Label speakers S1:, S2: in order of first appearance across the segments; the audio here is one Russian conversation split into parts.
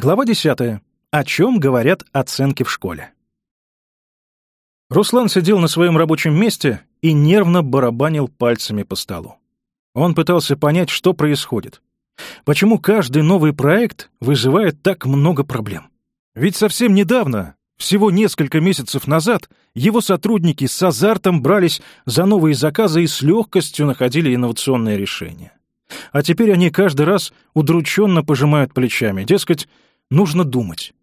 S1: Глава 10. О чем говорят оценки в школе? Руслан сидел на своем рабочем месте и нервно барабанил пальцами по столу. Он пытался понять, что происходит. Почему каждый новый проект вызывает так много проблем? Ведь совсем недавно, всего несколько месяцев назад, его сотрудники с азартом брались за новые заказы и с легкостью находили инновационные решения. А теперь они каждый раз удрученно пожимают плечами, дескать, Нужно думать.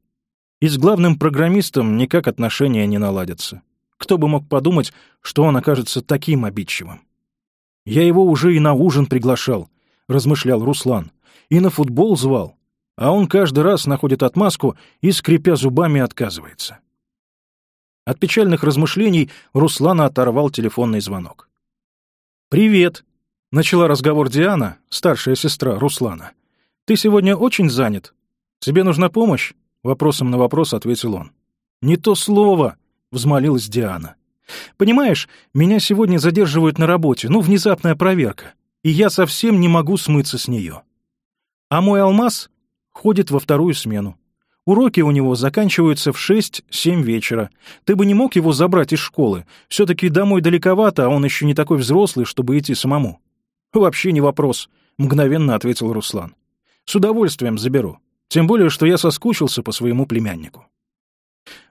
S1: И с главным программистом никак отношения не наладятся. Кто бы мог подумать, что он окажется таким обидчивым. «Я его уже и на ужин приглашал», — размышлял Руслан, — «и на футбол звал, а он каждый раз находит отмазку и, скрипя зубами, отказывается». От печальных размышлений Руслана оторвал телефонный звонок. «Привет!» — начала разговор Диана, старшая сестра Руслана. «Ты сегодня очень занят. «Тебе нужна помощь?» — вопросом на вопрос ответил он. «Не то слово!» — взмолилась Диана. «Понимаешь, меня сегодня задерживают на работе, ну, внезапная проверка, и я совсем не могу смыться с нее. А мой алмаз ходит во вторую смену. Уроки у него заканчиваются в 6-7 вечера. Ты бы не мог его забрать из школы. Все-таки домой далековато, а он еще не такой взрослый, чтобы идти самому». «Вообще не вопрос», — мгновенно ответил Руслан. «С удовольствием заберу. Тем более, что я соскучился по своему племяннику.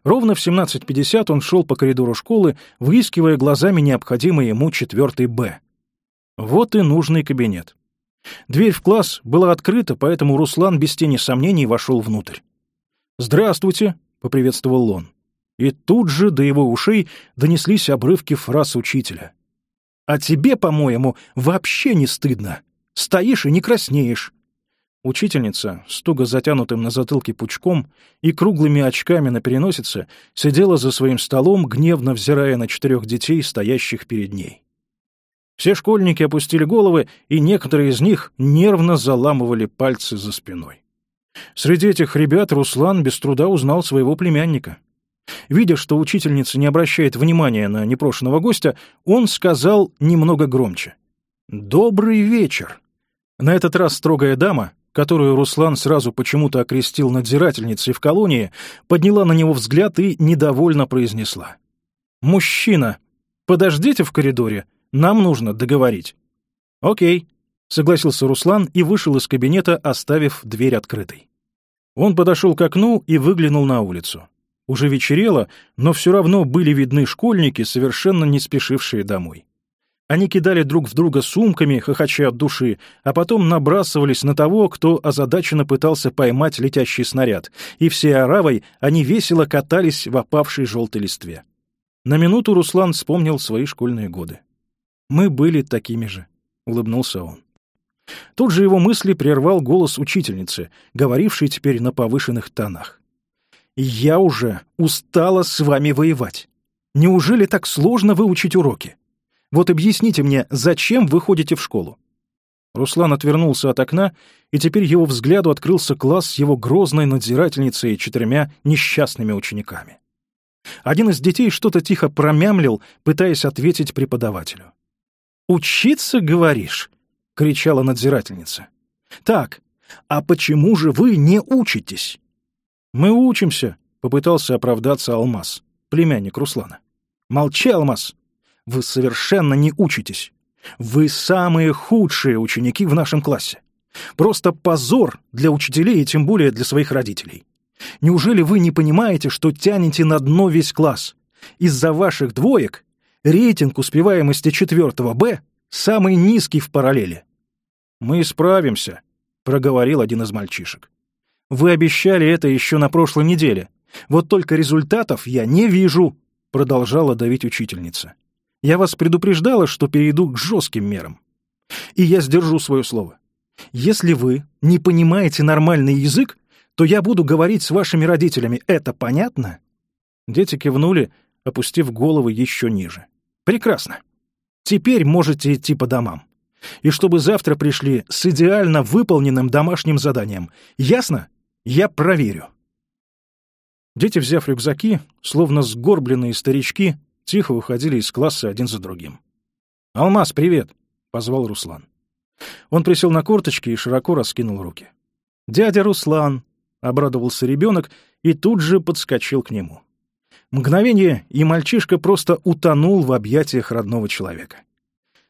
S1: Ровно в 17.50 он шел по коридору школы, выискивая глазами необходимый ему четвертый «Б». Вот и нужный кабинет. Дверь в класс была открыта, поэтому Руслан без тени сомнений вошел внутрь. «Здравствуйте», — поприветствовал он. И тут же до его ушей донеслись обрывки фраз учителя. «А тебе, по-моему, вообще не стыдно. Стоишь и не краснеешь. Учительница, с туго затянутым на затылке пучком и круглыми очками на переносице, сидела за своим столом, гневно взирая на четырех детей, стоящих перед ней. Все школьники опустили головы, и некоторые из них нервно заламывали пальцы за спиной. Среди этих ребят Руслан без труда узнал своего племянника. Видя, что учительница не обращает внимания на непрошенного гостя, он сказал немного громче. «Добрый вечер!» На этот раз строгая дама, которую Руслан сразу почему-то окрестил надзирательницей в колонии, подняла на него взгляд и недовольно произнесла. «Мужчина, подождите в коридоре, нам нужно договорить». «Окей», — согласился Руслан и вышел из кабинета, оставив дверь открытой. Он подошел к окну и выглянул на улицу. Уже вечерело, но все равно были видны школьники, совершенно не спешившие домой. Они кидали друг в друга сумками, хохоча от души, а потом набрасывались на того, кто озадаченно пытался поймать летящий снаряд, и всей оравой они весело катались в опавшей желтой листве. На минуту Руслан вспомнил свои школьные годы. «Мы были такими же», — улыбнулся он. Тут же его мысли прервал голос учительницы, говорившей теперь на повышенных тонах. «Я уже устала с вами воевать. Неужели так сложно выучить уроки?» Вот объясните мне, зачем вы ходите в школу?» Руслан отвернулся от окна, и теперь его взгляду открылся класс с его грозной надзирательницей и четырьмя несчастными учениками. Один из детей что-то тихо промямлил, пытаясь ответить преподавателю. «Учиться, говоришь?» — кричала надзирательница. «Так, а почему же вы не учитесь?» «Мы учимся», — попытался оправдаться Алмаз, племянник Руслана. «Молчи, Алмаз!» Вы совершенно не учитесь. Вы самые худшие ученики в нашем классе. Просто позор для учителей и тем более для своих родителей. Неужели вы не понимаете, что тянете на дно весь класс? Из-за ваших двоек рейтинг успеваемости 4 Б самый низкий в параллели. «Мы справимся», — проговорил один из мальчишек. «Вы обещали это еще на прошлой неделе. Вот только результатов я не вижу», — продолжала давить учительница. Я вас предупреждала, что перейду к жестким мерам. И я сдержу свое слово. Если вы не понимаете нормальный язык, то я буду говорить с вашими родителями. Это понятно?» Дети кивнули, опустив головы еще ниже. «Прекрасно. Теперь можете идти по домам. И чтобы завтра пришли с идеально выполненным домашним заданием. Ясно? Я проверю». Дети, взяв рюкзаки, словно сгорбленные старички, тихо уходили из класса один за другим. «Алмаз, привет!» — позвал Руслан. Он присел на корточки и широко раскинул руки. «Дядя Руслан!» — обрадовался ребенок и тут же подскочил к нему. Мгновение, и мальчишка просто утонул в объятиях родного человека.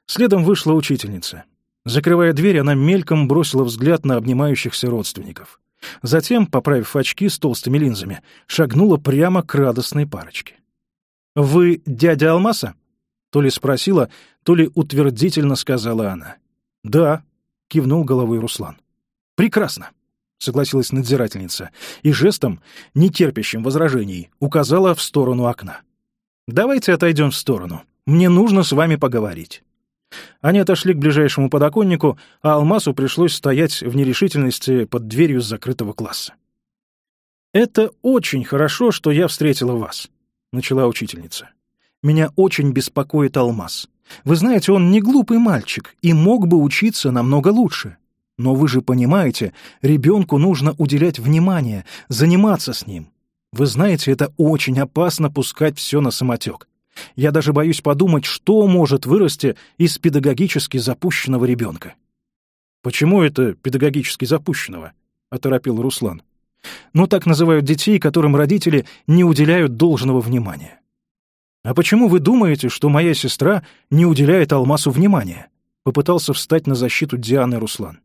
S1: Следом вышла учительница. Закрывая дверь, она мельком бросила взгляд на обнимающихся родственников. Затем, поправив очки с толстыми линзами, шагнула прямо к радостной парочке. «Вы дядя Алмаса?» То ли спросила, то ли утвердительно сказала она. «Да», — кивнул головой Руслан. «Прекрасно», — согласилась надзирательница, и жестом, не терпящим возражений, указала в сторону окна. «Давайте отойдем в сторону. Мне нужно с вами поговорить». Они отошли к ближайшему подоконнику, а Алмасу пришлось стоять в нерешительности под дверью закрытого класса. «Это очень хорошо, что я встретила вас», начала учительница. «Меня очень беспокоит Алмаз. Вы знаете, он не глупый мальчик и мог бы учиться намного лучше. Но вы же понимаете, ребенку нужно уделять внимание, заниматься с ним. Вы знаете, это очень опасно пускать все на самотек. Я даже боюсь подумать, что может вырасти из педагогически запущенного ребенка». «Почему это педагогически запущенного?» — оторопил Руслан. Но так называют детей, которым родители не уделяют должного внимания. «А почему вы думаете, что моя сестра не уделяет Алмасу внимания?» Попытался встать на защиту Дианы Руслан.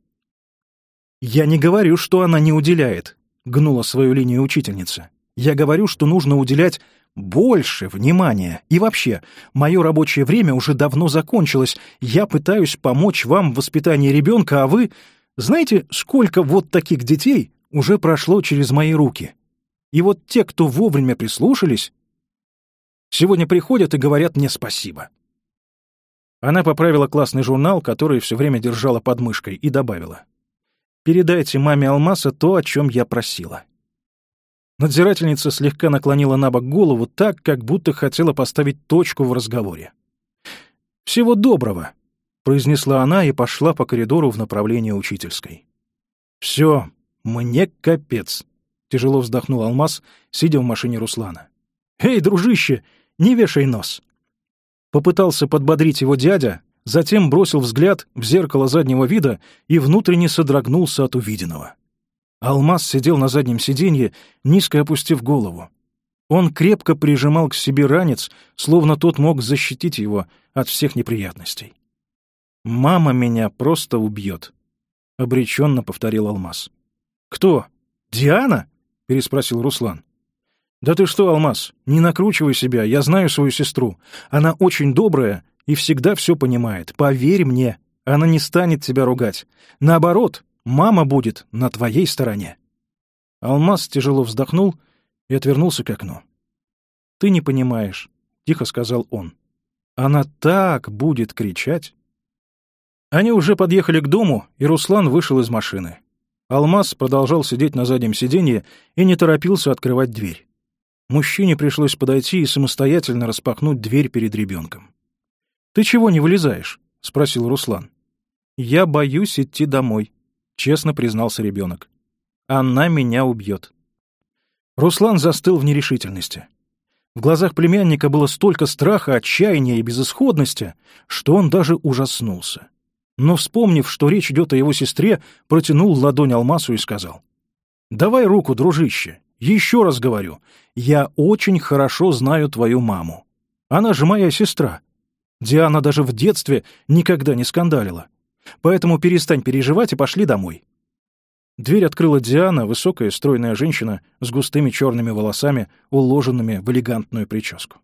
S1: «Я не говорю, что она не уделяет», — гнула свою линию учительница. «Я говорю, что нужно уделять больше внимания. И вообще, мое рабочее время уже давно закончилось. Я пытаюсь помочь вам в воспитании ребенка, а вы... Знаете, сколько вот таких детей уже прошло через мои руки. И вот те, кто вовремя прислушались, сегодня приходят и говорят мне спасибо. Она поправила классный журнал, который все время держала под мышкой, и добавила. «Передайте маме Алмаса то, о чем я просила». Надзирательница слегка наклонила на бок голову так, как будто хотела поставить точку в разговоре. «Всего доброго», — произнесла она и пошла по коридору в направлении учительской. «Все», «Мне капец!» — тяжело вздохнул Алмаз, сидя в машине Руслана. «Эй, дружище, не вешай нос!» Попытался подбодрить его дядя, затем бросил взгляд в зеркало заднего вида и внутренне содрогнулся от увиденного. Алмаз сидел на заднем сиденье, низко опустив голову. Он крепко прижимал к себе ранец, словно тот мог защитить его от всех неприятностей. «Мама меня просто убьет», — обреченно повторил Алмаз. «Кто? Диана?» — переспросил Руслан. «Да ты что, Алмаз, не накручивай себя, я знаю свою сестру. Она очень добрая и всегда все понимает. Поверь мне, она не станет тебя ругать. Наоборот, мама будет на твоей стороне». Алмаз тяжело вздохнул и отвернулся к окну. «Ты не понимаешь», — тихо сказал он. «Она так будет кричать». Они уже подъехали к дому, и Руслан вышел из машины. Алмаз продолжал сидеть на заднем сиденье и не торопился открывать дверь. Мужчине пришлось подойти и самостоятельно распахнуть дверь перед ребенком. «Ты чего не вылезаешь?» — спросил Руслан. «Я боюсь идти домой», — честно признался ребенок. «Она меня убьет». Руслан застыл в нерешительности. В глазах племянника было столько страха, отчаяния и безысходности, что он даже ужаснулся но, вспомнив, что речь идет о его сестре, протянул ладонь Алмасу и сказал. «Давай руку, дружище. Еще раз говорю, я очень хорошо знаю твою маму. Она же моя сестра. Диана даже в детстве никогда не скандалила. Поэтому перестань переживать и пошли домой». Дверь открыла Диана, высокая стройная женщина с густыми черными волосами, уложенными в элегантную прическу.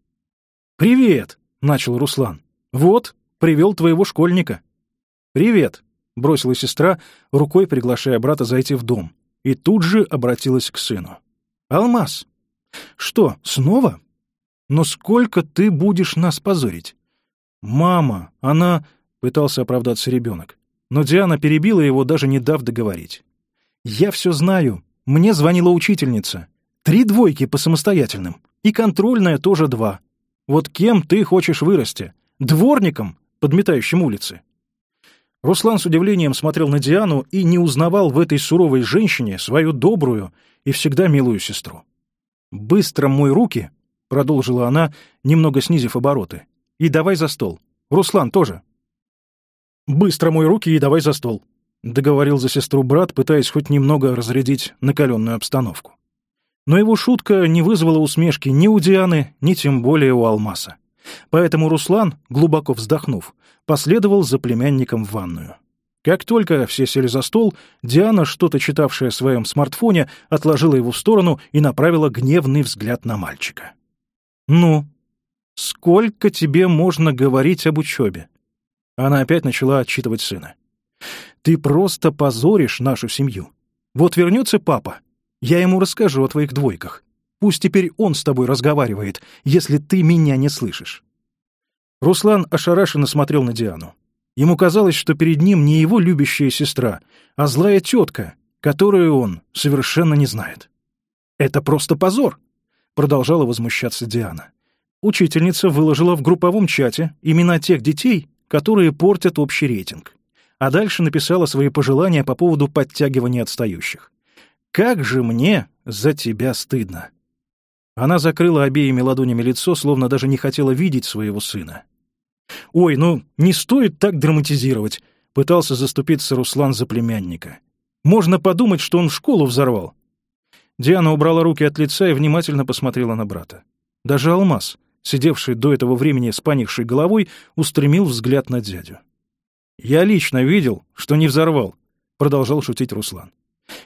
S1: «Привет!» — начал Руслан. «Вот, привел твоего школьника». «Привет!» — бросила сестра, рукой приглашая брата зайти в дом, и тут же обратилась к сыну. «Алмаз! Что, снова? Но сколько ты будешь нас позорить?» «Мама! Она...» — пытался оправдаться ребенок. Но Диана перебила его, даже не дав договорить. «Я все знаю. Мне звонила учительница. Три двойки по самостоятельным. И контрольная тоже два. Вот кем ты хочешь вырасти? Дворником, подметающим улицы? Руслан с удивлением смотрел на Диану и не узнавал в этой суровой женщине свою добрую и всегда милую сестру. «Быстро мой руки», — продолжила она, немного снизив обороты, — «и давай за стол. Руслан тоже». «Быстро мой руки и давай за стол», — договорил за сестру брат, пытаясь хоть немного разрядить накаленную обстановку. Но его шутка не вызвала усмешки ни у Дианы, ни тем более у Алмаса. Поэтому Руслан, глубоко вздохнув, последовал за племянником в ванную. Как только все сели за стол, Диана, что-то читавшая в своем смартфоне, отложила его в сторону и направила гневный взгляд на мальчика. «Ну, сколько тебе можно говорить об учебе?» Она опять начала отчитывать сына. «Ты просто позоришь нашу семью. Вот вернется папа, я ему расскажу о твоих двойках. Пусть теперь он с тобой разговаривает, если ты меня не слышишь». Руслан ошарашенно смотрел на Диану. Ему казалось, что перед ним не его любящая сестра, а злая тетка, которую он совершенно не знает. «Это просто позор!» — продолжала возмущаться Диана. Учительница выложила в групповом чате имена тех детей, которые портят общий рейтинг, а дальше написала свои пожелания по поводу подтягивания отстающих. «Как же мне за тебя стыдно!» Она закрыла обеими ладонями лицо, словно даже не хотела видеть своего сына. «Ой, ну не стоит так драматизировать», — пытался заступиться Руслан за племянника. «Можно подумать, что он школу взорвал». Диана убрала руки от лица и внимательно посмотрела на брата. Даже Алмаз, сидевший до этого времени с паникшей головой, устремил взгляд на дядю. «Я лично видел, что не взорвал», — продолжал шутить Руслан.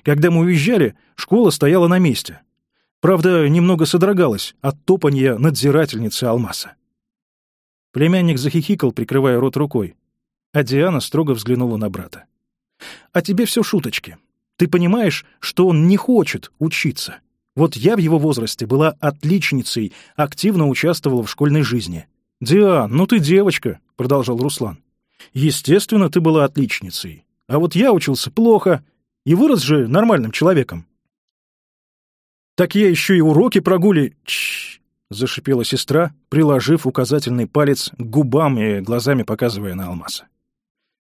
S1: «Когда мы уезжали, школа стояла на месте. Правда, немного содрогалась от топанья надзирательницы Алмаса. Племянник захихикал, прикрывая рот рукой, а Диана строго взглянула на брата. «А тебе все шуточки. Ты понимаешь, что он не хочет учиться. Вот я в его возрасте была отличницей, активно участвовала в школьной жизни». «Диан, ну ты девочка», — продолжал Руслан. «Естественно, ты была отличницей. А вот я учился плохо и вырос же нормальным человеком. Так я еще и уроки прогули... Чш! зашипела сестра, приложив указательный палец к губам и глазами показывая на алмаза.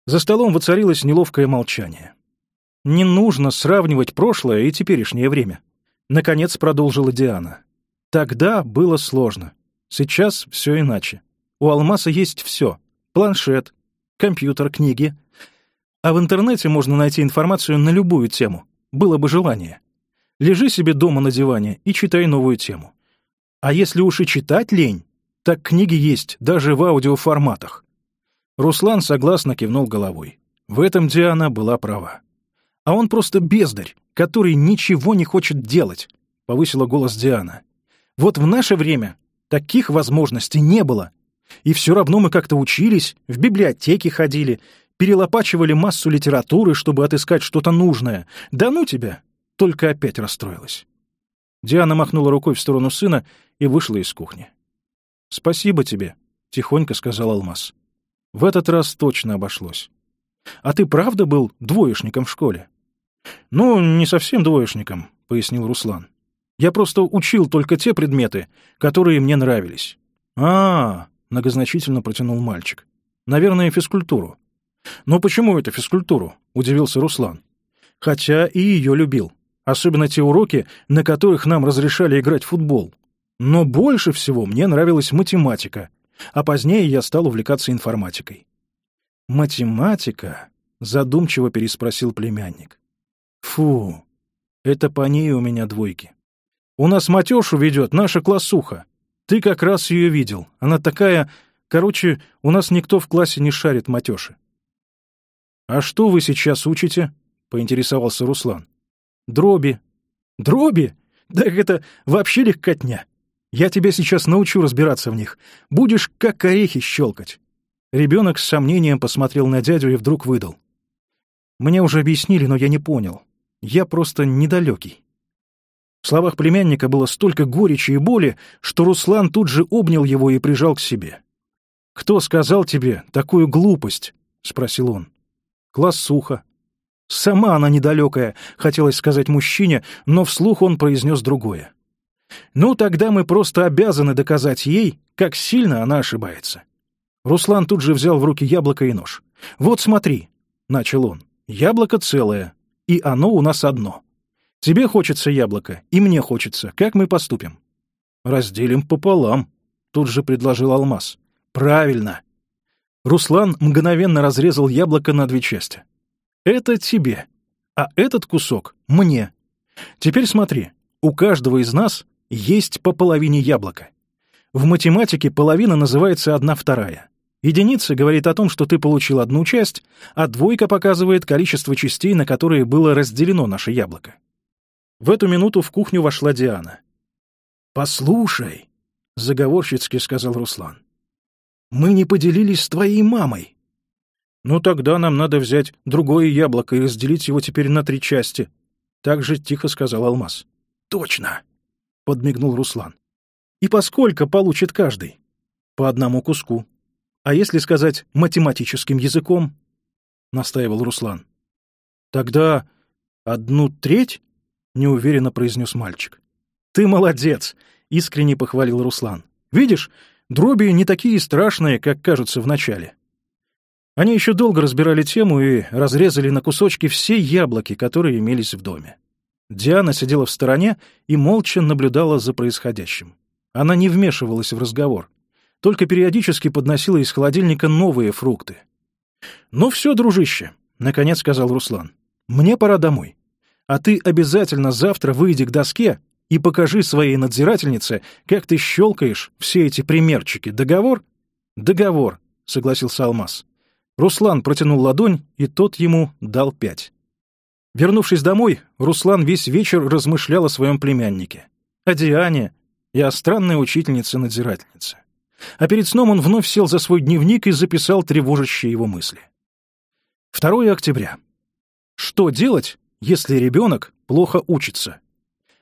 S1: За столом воцарилось неловкое молчание. «Не нужно сравнивать прошлое и теперешнее время», — наконец продолжила Диана. «Тогда было сложно. Сейчас все иначе. У Алмаза есть все — планшет, компьютер, книги. А в интернете можно найти информацию на любую тему, было бы желание. Лежи себе дома на диване и читай новую тему. А если уж и читать лень, так книги есть даже в аудиоформатах. Руслан согласно кивнул головой. В этом Диана была права. А он просто бездарь, который ничего не хочет делать, повысила голос Диана. Вот в наше время таких возможностей не было. И все равно мы как-то учились, в библиотеки ходили, перелопачивали массу литературы, чтобы отыскать что-то нужное. Да ну тебя! только опять расстроилась. Диана махнула рукой в сторону сына и вышла из кухни. «Спасибо тебе», — тихонько сказал Алмаз. «В этот раз точно обошлось. А ты правда был двоечником в школе?» «Ну, не совсем двоечником», — пояснил Руслан. «Я просто учил только те предметы, которые мне нравились». «А-а-а», многозначительно протянул мальчик. «Наверное, физкультуру». «Но почему это физкультуру?» — удивился Руслан. «Хотя и ее любил. Особенно те уроки, на которых нам разрешали играть в футбол. Но больше всего мне нравилась математика, а позднее я стал увлекаться информатикой. «Математика?» — задумчиво переспросил племянник. «Фу, это по ней у меня двойки. У нас Матешу ведет наша классуха. Ты как раз ее видел. Она такая... Короче, у нас никто в классе не шарит Матеши». «А что вы сейчас учите?» — поинтересовался Руслан. Дроби. Дроби? Так это вообще легкотня. Я тебя сейчас научу разбираться в них. Будешь как орехи щелкать. Ребенок с сомнением посмотрел на дядю и вдруг выдал. Мне уже объяснили, но я не понял. Я просто недалекий. В словах племянника было столько горечи и боли, что Руслан тут же обнял его и прижал к себе. «Кто сказал тебе такую глупость?» — спросил он. «Классуха, Сама она недалекая, хотелось сказать мужчине, но вслух он произнес другое. Ну, тогда мы просто обязаны доказать ей, как сильно она ошибается. Руслан тут же взял в руки яблоко и нож. «Вот смотри», — начал он, — «яблоко целое, и оно у нас одно. Тебе хочется яблоко, и мне хочется. Как мы поступим?» «Разделим пополам», — тут же предложил Алмаз. «Правильно». Руслан мгновенно разрезал яблоко на две части. Это тебе, а этот кусок — мне. Теперь смотри, у каждого из нас есть по половине яблока. В математике половина называется одна вторая. Единица говорит о том, что ты получил одну часть, а двойка показывает количество частей, на которые было разделено наше яблоко. В эту минуту в кухню вошла Диана. «Послушай», — заговорщицки сказал Руслан, — «мы не поделились с твоей мамой. «Ну тогда нам надо взять другое яблоко и разделить его теперь на три части», — так же тихо сказал Алмаз. «Точно!» — подмигнул Руслан. «И поскольку получит каждый?» «По одному куску. А если сказать математическим языком?» — настаивал Руслан. «Тогда одну треть?» — неуверенно произнес мальчик. «Ты молодец!» — искренне похвалил Руслан. «Видишь, дроби не такие страшные, как кажутся вначале». Они еще долго разбирали тему и разрезали на кусочки все яблоки, которые имелись в доме. Диана сидела в стороне и молча наблюдала за происходящим. Она не вмешивалась в разговор, только периодически подносила из холодильника новые фрукты. «Ну все, дружище», — наконец сказал Руслан, — «мне пора домой. А ты обязательно завтра выйди к доске и покажи своей надзирательнице, как ты щелкаешь все эти примерчики. Договор?» «Договор», — согласился Алмаз. Руслан протянул ладонь, и тот ему дал пять. Вернувшись домой, Руслан весь вечер размышлял о своем племяннике, о Диане и о странной учительнице-надзирательнице. А перед сном он вновь сел за свой дневник и записал тревожащие его мысли. 2 октября. Что делать, если ребенок плохо учится?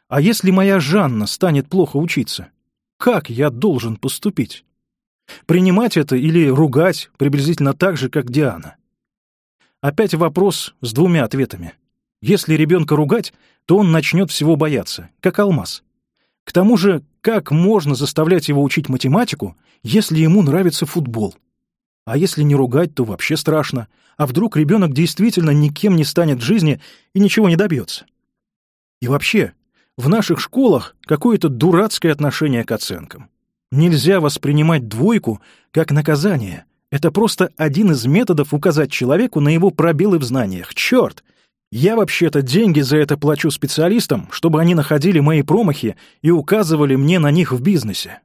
S1: А если моя Жанна станет плохо учиться? Как я должен поступить? Принимать это или ругать приблизительно так же, как Диана. Опять вопрос с двумя ответами. Если ребенка ругать, то он начнет всего бояться, как алмаз. К тому же, как можно заставлять его учить математику, если ему нравится футбол? А если не ругать, то вообще страшно. А вдруг ребенок действительно никем не станет в жизни и ничего не добьется? И вообще, в наших школах какое-то дурацкое отношение к оценкам. Нельзя воспринимать двойку как наказание. Это просто один из методов указать человеку на его пробелы в знаниях. Черт! Я вообще-то деньги за это плачу специалистам, чтобы они находили мои промахи и указывали мне на них в бизнесе.